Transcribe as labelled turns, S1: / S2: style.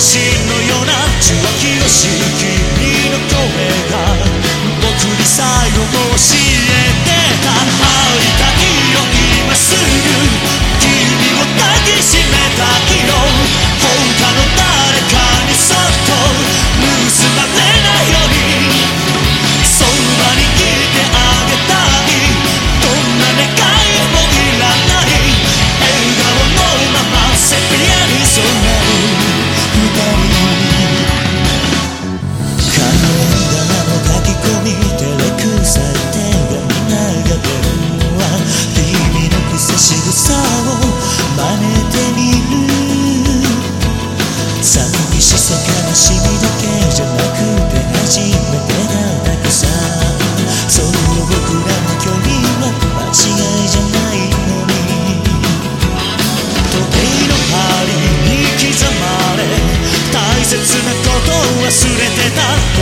S1: 真のような受話器を敷き悲しみだけじゃなくて初めてなだけさ。その僕らの距離は間違いじゃないのに。時計の針に刻まれ大切なことを忘れてた。